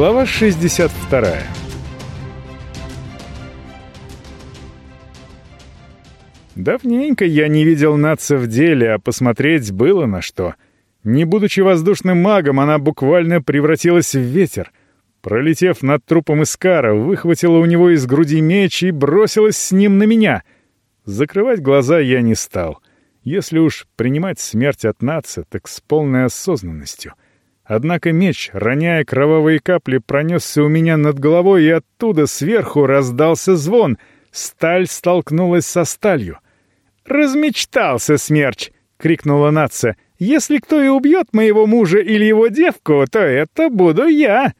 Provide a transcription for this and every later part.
Глава 62 Давненько я не видел Натса в деле, а посмотреть было на что. Не будучи воздушным магом, она буквально превратилась в ветер. Пролетев над трупом Искара, выхватила у него из груди меч и бросилась с ним на меня. Закрывать глаза я не стал. Если уж принимать смерть от Натса, так с полной осознанностью. Однако меч, роняя кровавые капли, пронесся у меня над головой, и оттуда сверху раздался звон. Сталь столкнулась со сталью — «Размечтался, смерч!» — крикнула Натса. «Если кто и убьет моего мужа или его девку, то это буду я!»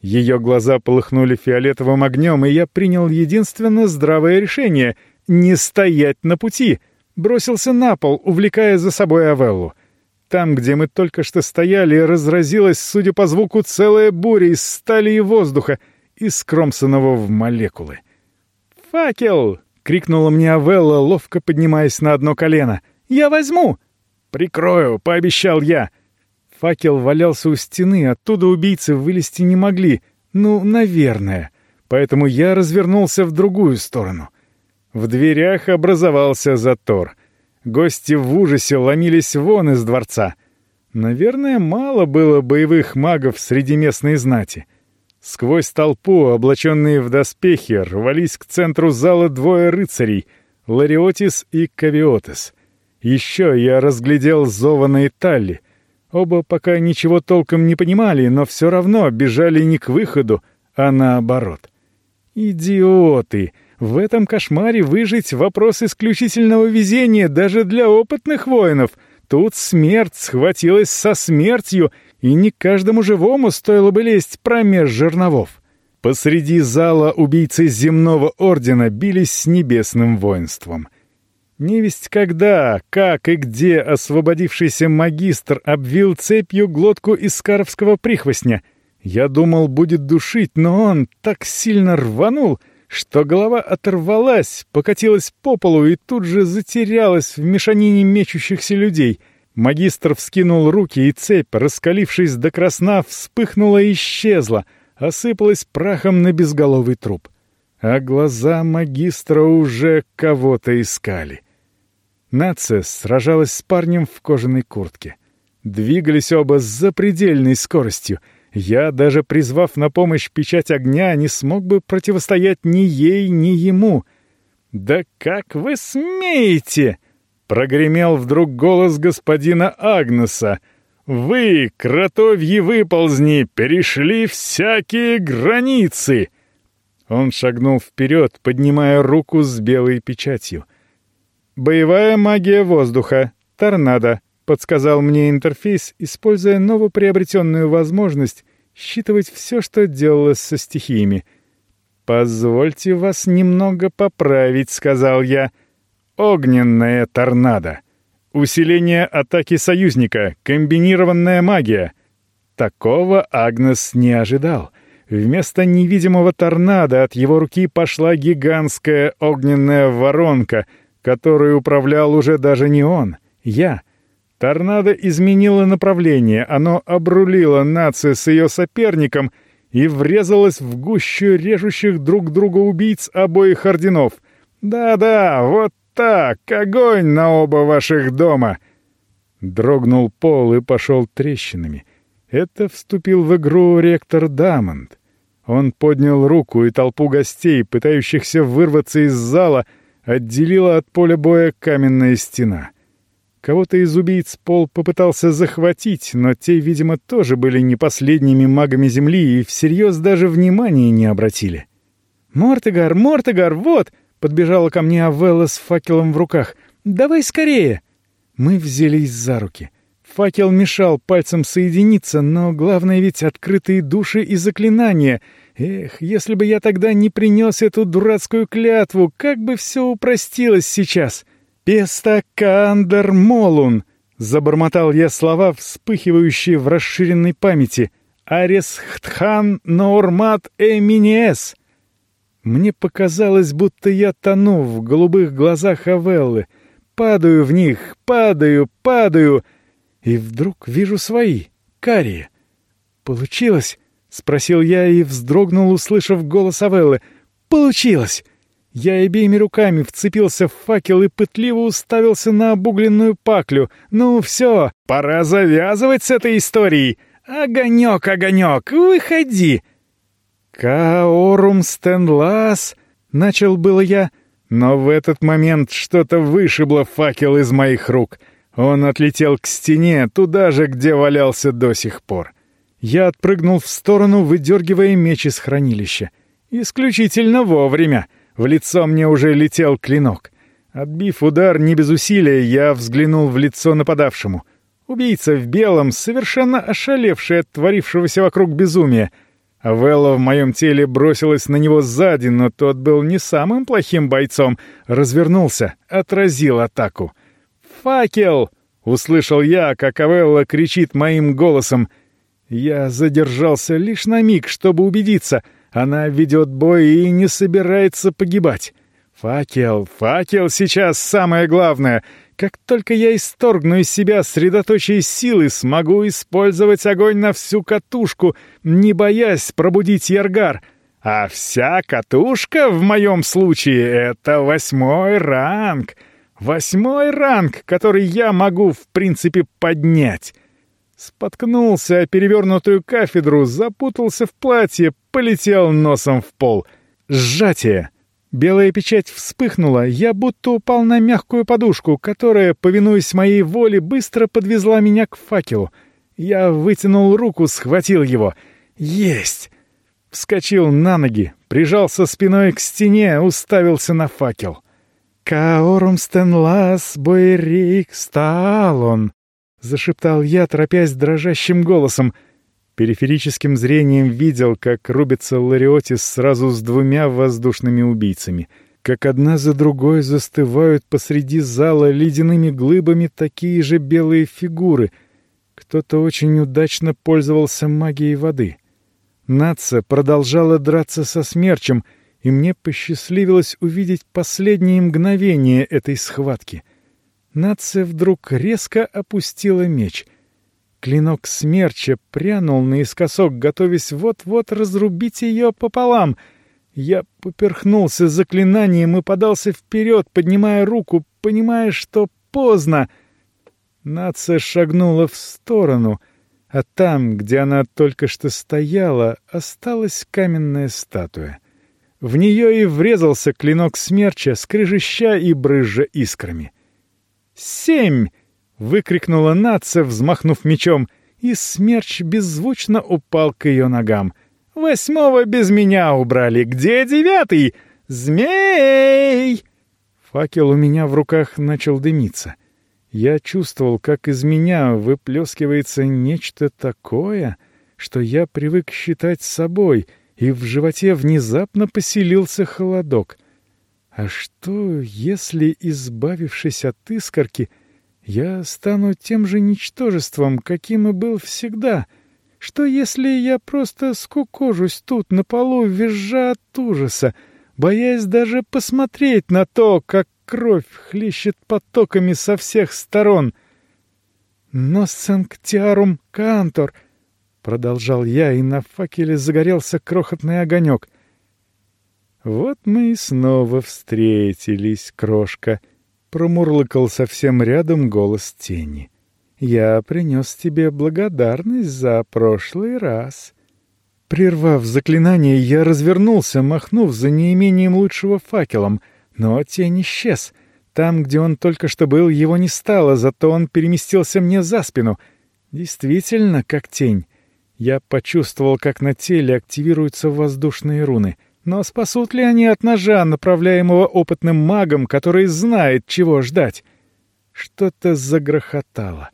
Ее глаза полыхнули фиолетовым огнем, и я принял единственно здравое решение — не стоять на пути. Бросился на пол, увлекая за собой Авеллу. Там, где мы только что стояли, разразилась, судя по звуку, целая буря из стали и воздуха, искромсанного в молекулы. «Факел!» крикнула мне Авелла, ловко поднимаясь на одно колено. «Я возьму!» «Прикрою!» — пообещал я. Факел валялся у стены, оттуда убийцы вылезти не могли. Ну, наверное. Поэтому я развернулся в другую сторону. В дверях образовался затор. Гости в ужасе ломились вон из дворца. Наверное, мало было боевых магов среди местной знати. Сквозь толпу, облаченные в доспехи, рвались к центру зала двое рыцарей — Лариотис и Кавиотес. Еще я разглядел Зована и Талли. Оба пока ничего толком не понимали, но все равно бежали не к выходу, а наоборот. Идиоты! В этом кошмаре выжить — вопрос исключительного везения даже для опытных воинов. Тут смерть схватилась со смертью — и не каждому живому стоило бы лезть промеж жерновов. Посреди зала убийцы земного ордена бились с небесным воинством. Невесть когда, как и где освободившийся магистр обвил цепью глотку искаровского прихвостня. Я думал, будет душить, но он так сильно рванул, что голова оторвалась, покатилась по полу и тут же затерялась в мешанине мечущихся людей — Магистр вскинул руки, и цепь, раскалившись до красна, вспыхнула и исчезла, осыпалась прахом на безголовый труп. А глаза магистра уже кого-то искали. Нация сражалась с парнем в кожаной куртке. Двигались оба с запредельной скоростью. Я, даже призвав на помощь печать огня, не смог бы противостоять ни ей, ни ему. «Да как вы смеете!» Прогремел вдруг голос господина Агнеса. «Вы, кротовьи выползни, перешли всякие границы!» Он шагнул вперед, поднимая руку с белой печатью. «Боевая магия воздуха. Торнадо», — подсказал мне интерфейс, используя новоприобретенную возможность считывать все, что делалось со стихиями. «Позвольте вас немного поправить», — сказал я. — Огненная торнадо. Усиление атаки союзника. Комбинированная магия. Такого Агнес не ожидал. Вместо невидимого торнадо от его руки пошла гигантская огненная воронка, которой управлял уже даже не он, я. Торнадо изменило направление, оно обрулило нацию с ее соперником и врезалось в гущу режущих друг друга убийц обоих орденов. Да-да, вот так, огонь на оба ваших дома!» Дрогнул пол и пошел трещинами. Это вступил в игру ректор Дамонт. Он поднял руку, и толпу гостей, пытающихся вырваться из зала, отделила от поля боя каменная стена. Кого-то из убийц Пол попытался захватить, но те, видимо, тоже были не последними магами Земли и всерьез даже внимания не обратили. «Мортегар, Мортегар, вот!» Подбежала ко мне Авелла с факелом в руках. «Давай скорее!» Мы взялись за руки. Факел мешал пальцам соединиться, но главное ведь открытые души и заклинания. Эх, если бы я тогда не принес эту дурацкую клятву, как бы все упростилось сейчас. «Песта Кандер Молун!» — забормотал я слова, вспыхивающие в расширенной памяти. «Арес Хтхан Нормат Эминиес!» Мне показалось, будто я тону в голубых глазах Авеллы. Падаю в них, падаю, падаю. И вдруг вижу свои, карие. Получилось? — спросил я и вздрогнул, услышав голос Авеллы. «Получилось!» Я обеими руками вцепился в факел и пытливо уставился на обугленную паклю. «Ну все, пора завязывать с этой историей! Огонек, огонек, выходи!» «Каорум стенлас!» — начал было я, но в этот момент что-то вышибло факел из моих рук. Он отлетел к стене, туда же, где валялся до сих пор. Я отпрыгнул в сторону, выдергивая меч из хранилища. Исключительно вовремя. В лицо мне уже летел клинок. Отбив удар не без усилия, я взглянул в лицо нападавшему. Убийца в белом, совершенно ошалевший от творившегося вокруг безумия. Авелла в моем теле бросилась на него сзади, но тот был не самым плохим бойцом. Развернулся, отразил атаку. «Факел!» — услышал я, как Авелла кричит моим голосом. Я задержался лишь на миг, чтобы убедиться. Она ведет бой и не собирается погибать. Факел, факел сейчас самое главное. Как только я исторгну из себя средоточие силы, смогу использовать огонь на всю катушку, не боясь пробудить Яргар. А вся катушка в моем случае — это восьмой ранг. Восьмой ранг, который я могу, в принципе, поднять. Споткнулся о перевернутую кафедру, запутался в платье, полетел носом в пол. Сжатие. Белая печать вспыхнула, я будто упал на мягкую подушку, которая, повинуясь моей воле, быстро подвезла меня к факелу. Я вытянул руку, схватил его. Есть! Вскочил на ноги, прижался спиной к стене, уставился на факел. «Каорум стенлас бойрик стал он!» — зашептал я, торопясь дрожащим голосом. Периферическим зрением видел, как рубится Лариотис сразу с двумя воздушными убийцами, как одна за другой застывают посреди зала ледяными глыбами такие же белые фигуры. Кто-то очень удачно пользовался магией воды. Нация продолжала драться со смерчем, и мне посчастливилось увидеть последние мгновения этой схватки — Нация вдруг резко опустила меч. Клинок смерча прянул наискосок, готовясь вот-вот разрубить ее пополам. Я поперхнулся заклинанием и подался вперед, поднимая руку, понимая, что поздно. Нация шагнула в сторону, а там, где она только что стояла, осталась каменная статуя. В нее и врезался клинок смерча, скрежеща и брызжа искрами. — «Семь!» — выкрикнула Наца, взмахнув мечом, и смерч беззвучно упал к ее ногам. «Восьмого без меня убрали! Где девятый? Змей!» Факел у меня в руках начал дымиться. Я чувствовал, как из меня выплескивается нечто такое, что я привык считать собой, и в животе внезапно поселился холодок — а что, если, избавившись от искорки, я стану тем же ничтожеством, каким и был всегда? Что, если я просто скукожусь тут на полу, визжа от ужаса, боясь даже посмотреть на то, как кровь хлещет потоками со всех сторон? «Но санктиарум кантор», — продолжал я, и на факеле загорелся крохотный огонек — «Вот мы и снова встретились, крошка», — промурлыкал совсем рядом голос тени. «Я принес тебе благодарность за прошлый раз». Прервав заклинание, я развернулся, махнув за неимением лучшего факелом, но тень исчез. Там, где он только что был, его не стало, зато он переместился мне за спину. Действительно, как тень. Я почувствовал, как на теле активируются воздушные руны — но спасут ли они от ножа, направляемого опытным магом, который знает, чего ждать? Что-то загрохотало.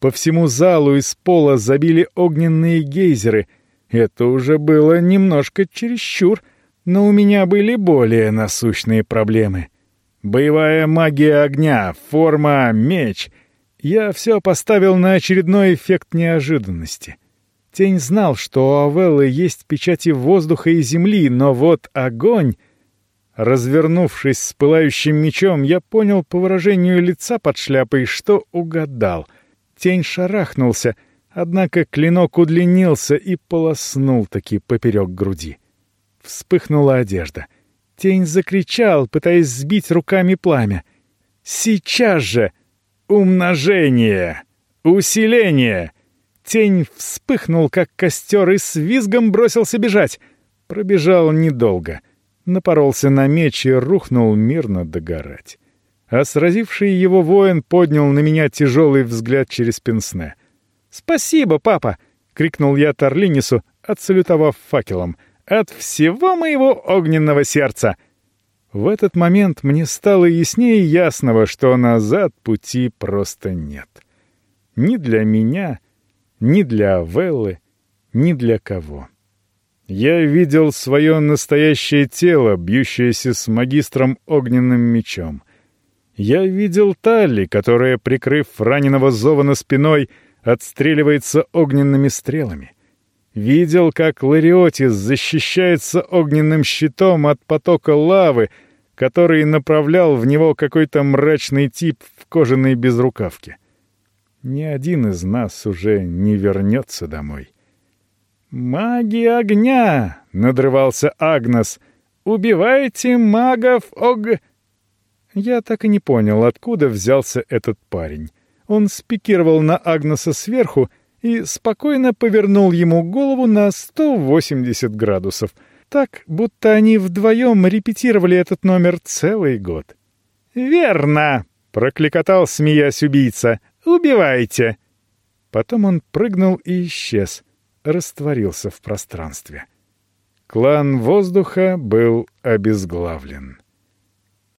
По всему залу из пола забили огненные гейзеры. Это уже было немножко чересчур, но у меня были более насущные проблемы. Боевая магия огня, форма, меч. Я все поставил на очередной эффект неожиданности — Тень знал, что у Авеллы есть печати воздуха и земли, но вот огонь... Развернувшись с пылающим мечом, я понял по выражению лица под шляпой, что угадал. Тень шарахнулся, Однако клинок удлинился и полоснул таки поперек груди. Вспыхнула одежда. Тень закричал, пытаясь сбить руками пламя. «Сейчас же! Умножение! Усиление!» Тень вспыхнул, как костер, и с визгом бросился бежать. Пробежал недолго. Напоролся на меч и рухнул мирно догорать. А сразивший его воин поднял на меня тяжелый взгляд через пенсне. «Спасибо, папа!» — крикнул я Торлинису, отсалютовав факелом. «От всего моего огненного сердца!» В этот момент мне стало яснее ясного, что назад пути просто нет. Ни для меня, ни для Веллы, ни для кого. Я видел свое настоящее тело, бьющееся с магистром огненным мечом. Я видел Талли, которая, прикрыв раненого Зована спиной, отстреливается огненными стрелами. Видел, как Лариотис защищается огненным щитом от потока лавы, который направлял в него какой-то мрачный тип в кожаной безрукавке. Ни один из нас уже не вернется домой. «Маги огня!» — надрывался Агнес. «Убивайте магов ог...» Я так и не понял, откуда взялся этот парень. Он спикировал на Агнеса сверху и спокойно повернул ему голову на 180 градусов, так, будто они вдвоем репетировали этот номер целый год. «Верно!» — прокликотал, смеясь убийца. «Убивайте!» Потом он прыгнул и исчез — растворился в пространстве. Клан воздуха был обезглавлен.